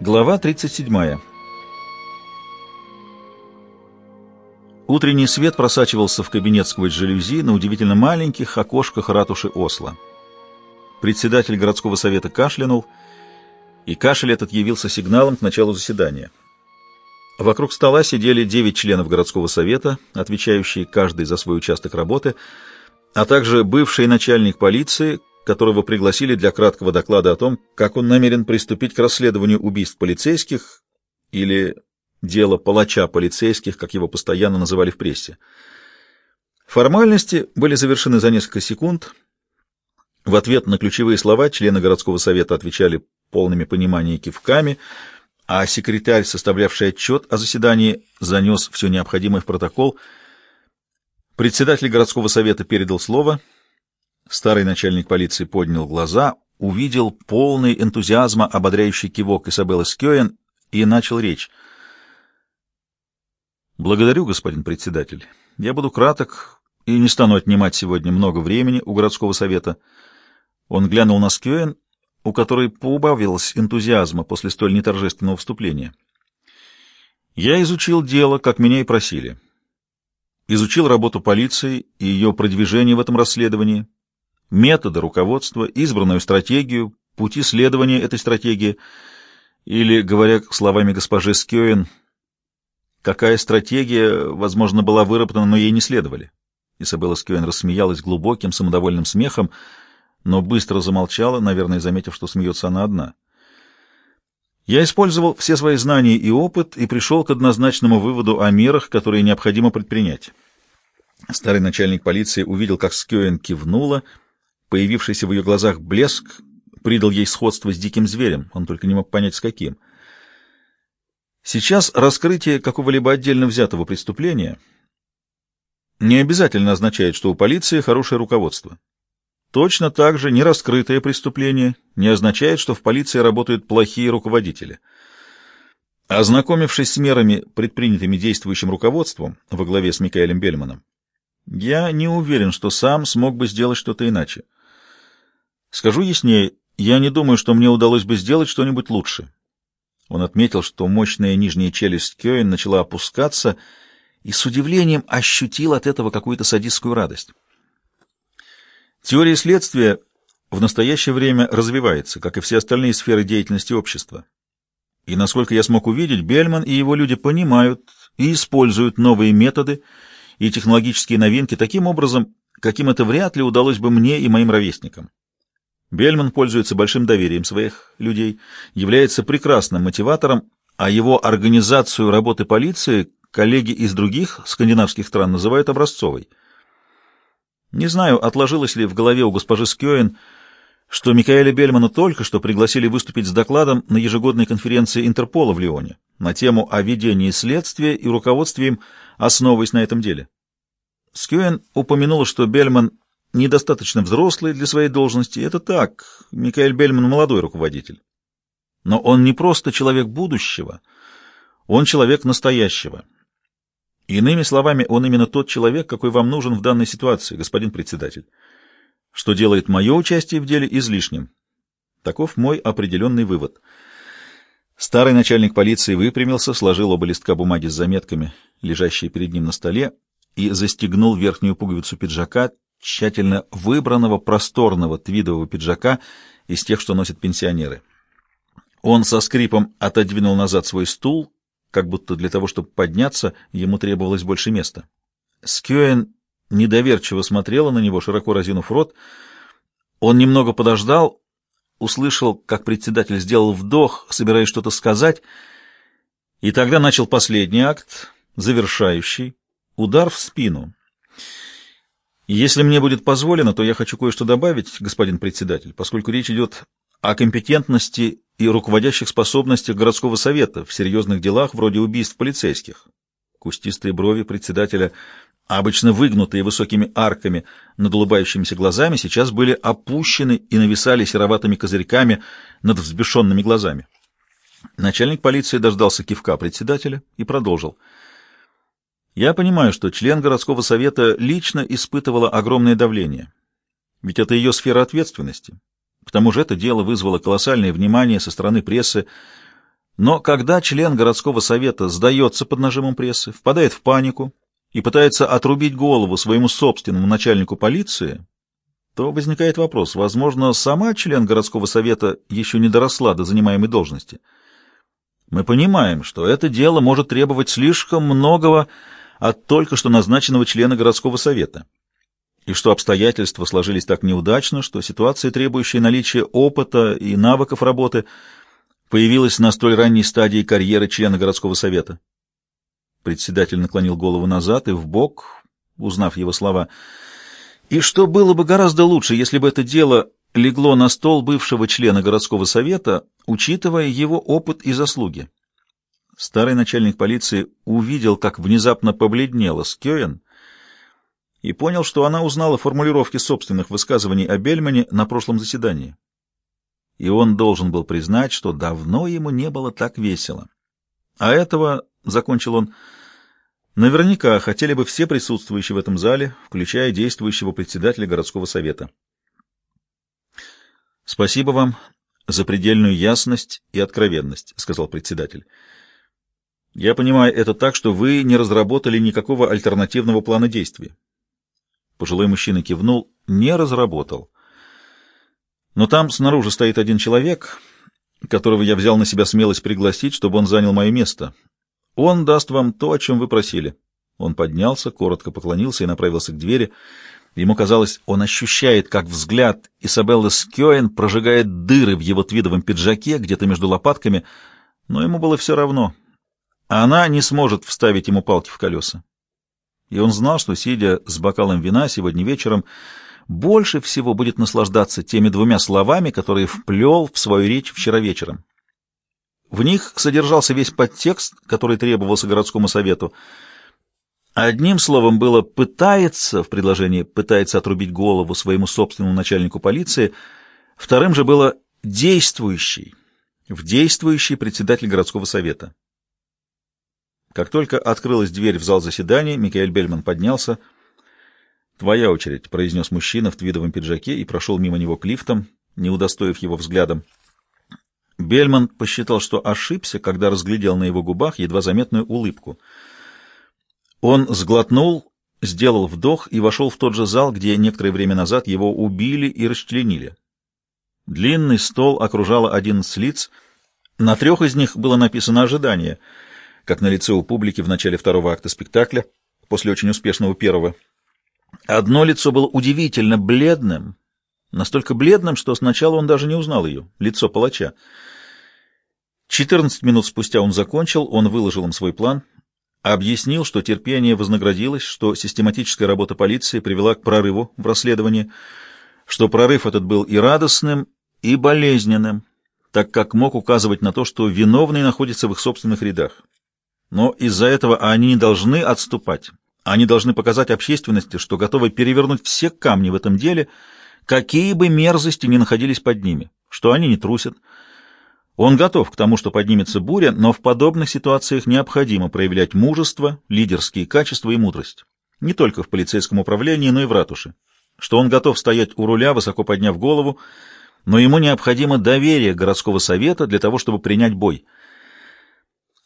Глава 37. Утренний свет просачивался в кабинет сквозь жалюзи на удивительно маленьких окошках ратуши Осло. Председатель городского совета кашлянул, и кашель этот явился сигналом к началу заседания. Вокруг стола сидели девять членов городского совета, отвечающие каждый за свой участок работы, а также бывший начальник полиции, которого пригласили для краткого доклада о том, как он намерен приступить к расследованию убийств полицейских или дело палача полицейских, как его постоянно называли в прессе. Формальности были завершены за несколько секунд. В ответ на ключевые слова члены городского совета отвечали полными понимания кивками, а секретарь, составлявший отчет о заседании, занес все необходимое в протокол. Председатель городского совета передал слово. Старый начальник полиции поднял глаза, увидел полный энтузиазма ободряющий кивок Изабеллы Скёен и начал речь. «Благодарю, господин председатель. Я буду краток и не стану отнимать сегодня много времени у городского совета». Он глянул на Скёен у которой поубавилось энтузиазма после столь неторжественного вступления. Я изучил дело, как меня и просили. Изучил работу полиции и ее продвижение в этом расследовании, методы руководства, избранную стратегию, пути следования этой стратегии, или, говоря словами госпожи Скёен, какая стратегия, возможно, была выработана, но ей не следовали. Изабелла Скёен рассмеялась глубоким, самодовольным смехом, но быстро замолчала, наверное, заметив, что смеется она одна. Я использовал все свои знания и опыт и пришел к однозначному выводу о мерах, которые необходимо предпринять. Старый начальник полиции увидел, как Скёен кивнула, появившийся в ее глазах блеск придал ей сходство с диким зверем, он только не мог понять, с каким. Сейчас раскрытие какого-либо отдельно взятого преступления не обязательно означает, что у полиции хорошее руководство. Точно так же нераскрытое преступление не означает, что в полиции работают плохие руководители. Ознакомившись с мерами, предпринятыми действующим руководством во главе с Микаэлем Бельманом, я не уверен, что сам смог бы сделать что-то иначе. Скажу яснее, я не думаю, что мне удалось бы сделать что-нибудь лучше. Он отметил, что мощная нижняя челюсть Кёин начала опускаться и с удивлением ощутил от этого какую-то садистскую радость. Теория следствия в настоящее время развивается, как и все остальные сферы деятельности общества. И, насколько я смог увидеть, Бельман и его люди понимают и используют новые методы и технологические новинки таким образом, каким это вряд ли удалось бы мне и моим ровесникам. Бельман пользуется большим доверием своих людей, является прекрасным мотиватором, а его организацию работы полиции коллеги из других скандинавских стран называют образцовой – не знаю, отложилось ли в голове у госпожи Скёен, что Микаэля Бельмана только что пригласили выступить с докладом на ежегодной конференции Интерпола в Лионе на тему о ведении следствия и руководстве им, основываясь на этом деле. Скёен упомянула, что Бельман недостаточно взрослый для своей должности. Это так, Микаэль Бельман молодой руководитель. Но он не просто человек будущего, он человек настоящего. Иными словами, он именно тот человек, какой вам нужен в данной ситуации, господин председатель, что делает мое участие в деле излишним. Таков мой определенный вывод. Старый начальник полиции выпрямился, сложил оба листка бумаги с заметками, лежащие перед ним на столе, и застегнул верхнюю пуговицу пиджака, тщательно выбранного просторного твидового пиджака из тех, что носят пенсионеры. Он со скрипом отодвинул назад свой стул, как будто для того, чтобы подняться, ему требовалось больше места. Скюэн недоверчиво смотрела на него, широко разинув рот. Он немного подождал, услышал, как председатель сделал вдох, собираясь что-то сказать, и тогда начал последний акт, завершающий, удар в спину. Если мне будет позволено, то я хочу кое-что добавить, господин председатель, поскольку речь идет о компетентности и руководящих способностях городского совета в серьезных делах вроде убийств полицейских. Кустистые брови председателя, обычно выгнутые высокими арками над улыбающимися глазами, сейчас были опущены и нависали сероватыми козырьками над взбешенными глазами. Начальник полиции дождался кивка председателя и продолжил. «Я понимаю, что член городского совета лично испытывала огромное давление, ведь это ее сфера ответственности». К тому же это дело вызвало колоссальное внимание со стороны прессы. Но когда член городского совета сдается под нажимом прессы, впадает в панику и пытается отрубить голову своему собственному начальнику полиции, то возникает вопрос, возможно, сама член городского совета еще не доросла до занимаемой должности. Мы понимаем, что это дело может требовать слишком многого от только что назначенного члена городского совета, и что обстоятельства сложились так неудачно, что ситуация, требующая наличия опыта и навыков работы, появилась на столь ранней стадии карьеры члена городского совета. Председатель наклонил голову назад и в бок, узнав его слова — и что было бы гораздо лучше, если бы это дело легло на стол бывшего члена городского совета, учитывая его опыт и заслуги. Старый начальник полиции увидел, как внезапно побледнела Скёен, и понял, что она узнала формулировки собственных высказываний о Бельмане на прошлом заседании. И он должен был признать, что давно ему не было так весело. А этого, — закончил он, — Наверняка хотели бы все присутствующие в этом зале, включая действующего председателя городского совета. Спасибо вам за предельную ясность и откровенность, сказал председатель. Я понимаю это так, что вы не разработали никакого альтернативного плана действий. Пожилой мужчина кивнул, не разработал. Но там снаружи стоит один человек, которого я взял на себя смелость пригласить, чтобы он занял мое место. Он даст вам то, о чем вы просили. Он поднялся, коротко поклонился и направился к двери. Ему казалось, он ощущает, как взгляд Изабеллы Скёен прожигает дыры в его твидовом пиджаке где-то между лопатками, но ему было все равно. Она не сможет вставить ему палки в колеса. И он знал, что, сидя с бокалом вина сегодня вечером, больше всего будет наслаждаться теми двумя словами, которые вплел в свою речь вчера вечером. В них содержался весь подтекст, который требовался городскому совету. Одним словом было «пытается» в предложении «пытается отрубить голову своему собственному начальнику полиции», вторым же было «действующий» в действующий председатель городского совета. Как только открылась дверь в зал заседаний, Микаэль Бельман поднялся. «Твоя очередь», — произнес мужчина в твидовом пиджаке и прошел мимо него к лифтам, не удостоив его взглядом. Бельман посчитал, что ошибся, когда разглядел на его губах едва заметную улыбку. Он сглотнул, сделал вдох и вошел в тот же зал, где некоторое время назад его убили и расчленили. Длинный стол окружало одиннадцать лиц. На трех из них было написано «Ожидание», как на лице у публики в начале второго акта спектакля, после очень успешного первого. Одно лицо было удивительно бледным, настолько бледным, что сначала он даже не узнал ее, лицо палача. Четырнадцать минут спустя он закончил, он выложил им свой план, объяснил, что терпение вознаградилось, что систематическая работа полиции привела к прорыву в расследовании, что прорыв этот был и радостным, и болезненным, так как мог указывать на то, что виновный находится в их собственных рядах. Но из-за этого они не должны отступать. Они должны показать общественности, что готовы перевернуть все камни в этом деле, какие бы мерзости ни находились под ними, что они не трусят, он готов к тому, что поднимется буря, но в подобных ситуациях необходимо проявлять мужество, лидерские качества и мудрость. Не только в полицейском управлении, но и в ратуше. Что он готов стоять у руля, высоко подняв голову, но ему необходимо доверие городского совета для того, чтобы принять бой.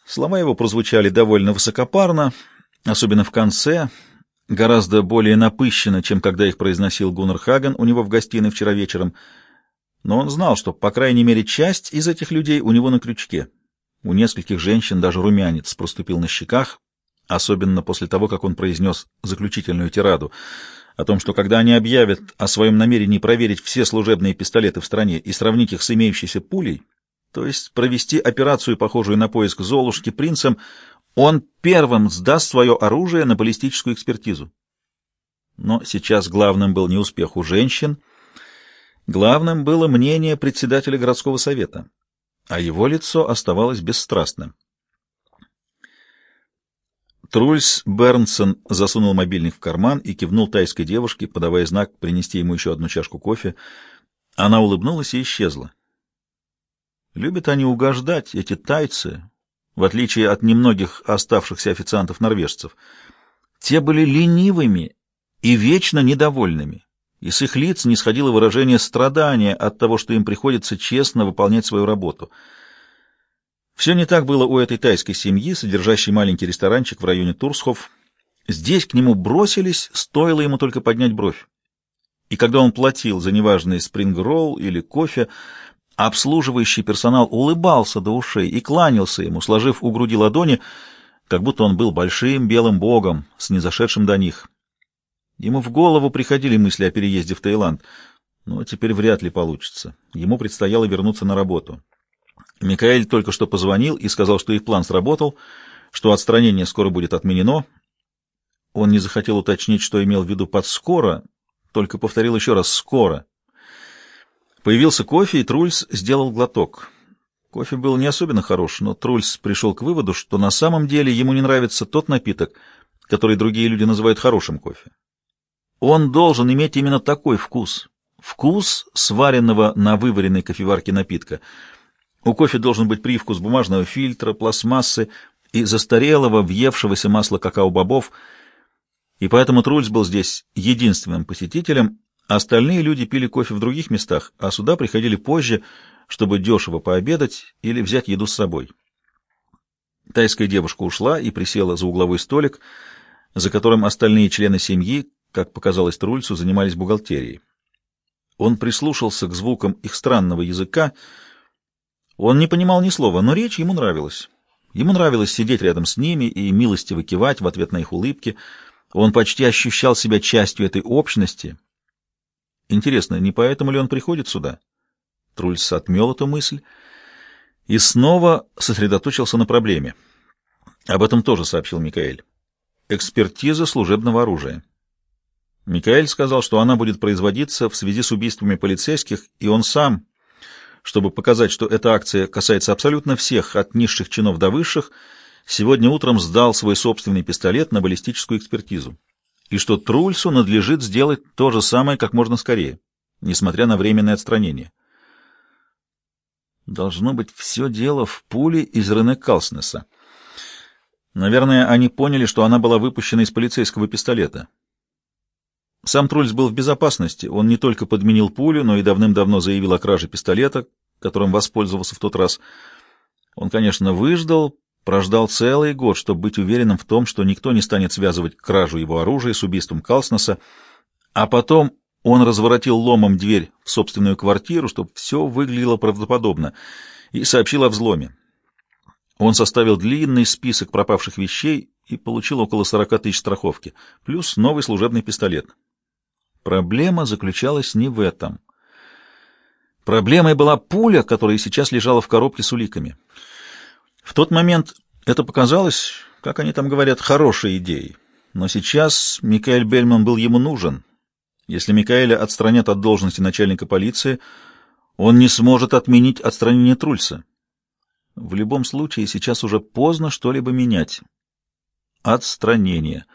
Слова его прозвучали довольно высокопарно, особенно в конце, гораздо более напыщенно, чем когда их произносил Гуннер Хаген у него в гостиной вчера вечером — но он знал, что, по крайней мере, часть из этих людей у него на крючке. У нескольких женщин даже румянец проступил на щеках, особенно после того, как он произнес заключительную тираду о том, что когда они объявят о своем намерении проверить все служебные пистолеты в стране и сравнить их с имеющейся пулей, то есть провести операцию, похожую на поиск Золушки принцем, он первым сдаст свое оружие на баллистическую экспертизу. Но сейчас главным был не успех у женщин — Главным было мнение председателя городского совета, а его лицо оставалось бесстрастным. Трульс Бернсон засунул мобильник в карман и кивнул тайской девушке, подавая знак принести ему еще одну чашку кофе. Она улыбнулась и исчезла. Любят они угождать, эти тайцы, в отличие от немногих оставшихся официантов-норвежцев. Те были ленивыми и вечно недовольными и с их лиц не сходило выражение страдания от того, что им приходится честно выполнять свою работу. Все не так было у этой тайской семьи, содержащей маленький ресторанчик в районе Турсхов. Здесь к нему бросились, стоило ему только поднять бровь. И когда он платил за неважный спрингролл или кофе, обслуживающий персонал улыбался до ушей и кланялся ему, сложив у груди ладони, как будто он был большим белым богом, снизошедшим до них. Ему в голову приходили мысли о переезде в Таиланд, но теперь вряд ли получится. Ему предстояло вернуться на работу. Микаэль только что позвонил и сказал, что их план сработал, что отстранение скоро будет отменено. Он не захотел уточнить, что имел в виду под «скоро», только повторил еще раз «скоро». Появился кофе, и Трульс сделал глоток. Кофе был не особенно хорош, но Трульс пришел к выводу, что на самом деле ему не нравится тот напиток, который другие люди называют хорошим кофе. Он должен иметь именно такой вкус. Вкус сваренного на вываренной кофеварке напитка — у кофе должен быть привкус бумажного фильтра, пластмассы и застарелого, въевшегося масла какао-бобов, и поэтому Трульс был здесь единственным посетителем, остальные люди пили кофе в других местах, а сюда приходили позже, чтобы дешево пообедать или взять еду с собой. Тайская девушка ушла и присела за угловой столик, за которым остальные члены семьи, как показалось Трульцу, занимались бухгалтерией. Он прислушался к звукам их странного языка, он не понимал ни слова, но речь ему нравилась. Ему нравилось сидеть рядом с ними и милостиво кивать в ответ на их улыбки. Он почти ощущал себя частью этой общности. Интересно, не поэтому ли он приходит сюда? Трульс отмел эту мысль и снова сосредоточился на проблеме. Об этом тоже сообщил Микаэль. Экспертиза служебного оружия. Микаэль сказал, что она будет производиться в связи с убийствами полицейских, и он сам чтобы показать, что эта акция касается абсолютно всех, от низших чинов до высших, сегодня утром сдал свой собственный пистолет на баллистическую экспертизу. И что Трульсу надлежит сделать то же самое как можно скорее, несмотря на временное отстранение. Должно быть все дело в пуле из Рене Калснеса. Наверное, они поняли, что она была выпущена из полицейского пистолета. Сам Трульс был в безопасности. Он не только подменил пулю, но и давным-давно заявил о краже пистолета, которым воспользовался в тот раз. Он, конечно, выждал, прождал целый год, чтобы быть уверенным в том, что никто не станет связывать кражу его оружия с убийством Калснеса, а потом он разворотил ломом дверь в собственную квартиру, чтобы все выглядело правдоподобно, и сообщил о взломе. Он составил длинный список пропавших вещей и получил около 40 тысяч страховки, плюс новый служебный пистолет. Проблема заключалась не в этом. Проблемой была пуля, которая сейчас лежала в коробке с уликами. В тот момент это показалось, как они там говорят, хорошей идеей. Но сейчас Микаэль Бельман был ему нужен. Если Микаэля отстранят от должности начальника полиции, он не сможет отменить отстранение Трульса. В любом случае, сейчас уже поздно что-либо менять. Отстранение.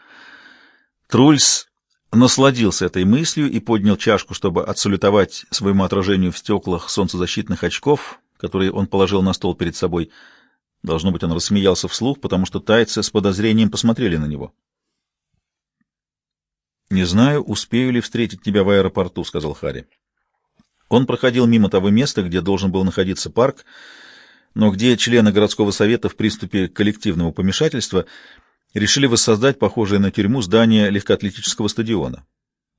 Трульс насладился этой мыслью и поднял чашку, чтобы отсалютовать своему отражению в стеклах солнцезащитных очков, которые он положил на стол перед собой. Должно быть, он рассмеялся вслух, потому что тайцы с подозрением посмотрели на него. «Не знаю, успею ли встретить тебя в аэропорту», — сказал Харри. Он проходил мимо того места, где должен был находиться парк, но где члены городского совета в приступе коллективного помешательства — решили воссоздать похожее на тюрьму здание легкоатлетического стадиона.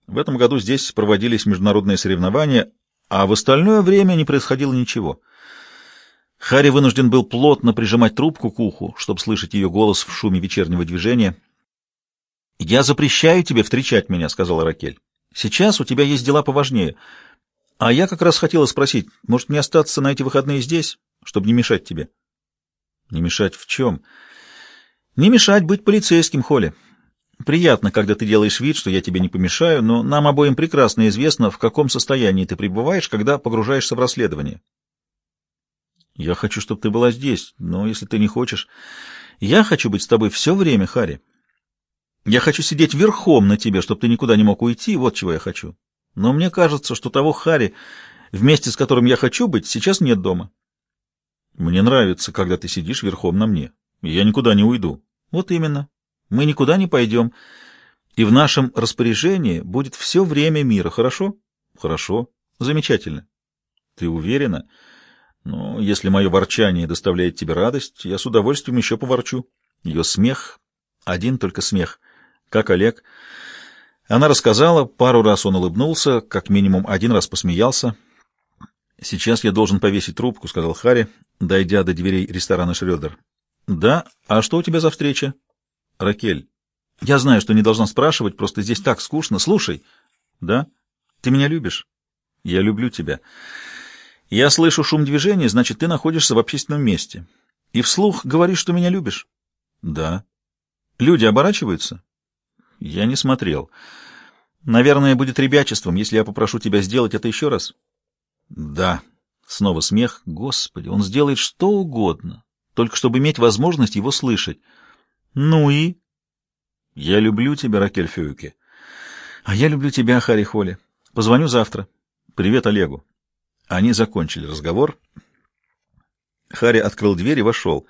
В этом году здесь проводились международные соревнования, а в остальное время не происходило ничего. Харри вынужден был плотно прижимать трубку к уху, чтобы слышать ее голос в шуме вечернего движения. «Я запрещаю тебе встречать меня», — сказала Ракель. «Сейчас у тебя есть дела поважнее. А я как раз хотела спросить, может мне остаться на эти выходные здесь, чтобы не мешать тебе?» «Не мешать в чем?» Не мешать быть полицейским, Холли. Приятно, когда ты делаешь вид, что я тебе не помешаю, но нам обоим прекрасно известно, в каком состоянии ты пребываешь, когда погружаешься в расследование. Я хочу, чтобы ты была здесь, но если ты не хочешь... Я хочу быть с тобой все время, Харри. Я хочу сидеть верхом на тебе, чтобы ты никуда не мог уйти, вот чего я хочу. Но мне кажется, что того Харри, вместе с которым я хочу быть, сейчас нет дома. Мне нравится, когда ты сидишь верхом на мне. Я никуда не уйду. Вот именно. Мы никуда не пойдем. И в нашем распоряжении будет все время мира, хорошо? Хорошо. Замечательно. Ты уверена? Но если мое ворчание доставляет тебе радость, я с удовольствием еще поворчу. Ее смех, один только смех. Как Олег. Она рассказала, пару раз он улыбнулся, как минимум один раз посмеялся. «Сейчас я должен повесить трубку», — сказал Харри, дойдя до дверей ресторана Шрёдер. «Да? А что у тебя за встреча?» «Ракель, я знаю, что не должна спрашивать, просто здесь так скучно. Слушай». «Да? Ты меня любишь?» «Я люблю тебя». Я слышу шум движения, значит, ты находишься в общественном месте. И вслух говоришь, что меня любишь? Да. Люди оборачиваются? Я не смотрел. Наверное, будет ребячеством, если я попрошу тебя сделать это еще раз. Да. Снова смех. Господи, он сделает что угодно, только чтобы иметь возможность его слышать. Ну и? Я люблю тебя, Ракель Фюйке. А я люблю тебя, Харри Холли. Позвоню завтра. Привет Олегу. Они закончили разговор. Харри открыл дверь и вошел.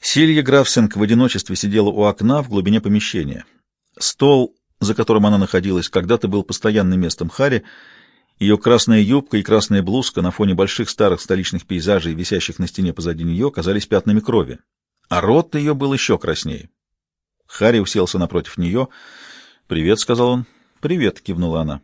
Силья Графсенг в одиночестве сидела у окна в глубине помещения. Стол, за которым она находилась, когда-то был постоянным местом Харри. Ее красная юбка и красная блузка на фоне больших старых столичных пейзажей, висящих на стене позади нее, казались пятнами крови. А рот ее был еще краснее. Харри уселся напротив нее. «Привет», — сказал он. «Привет», — кивнула она.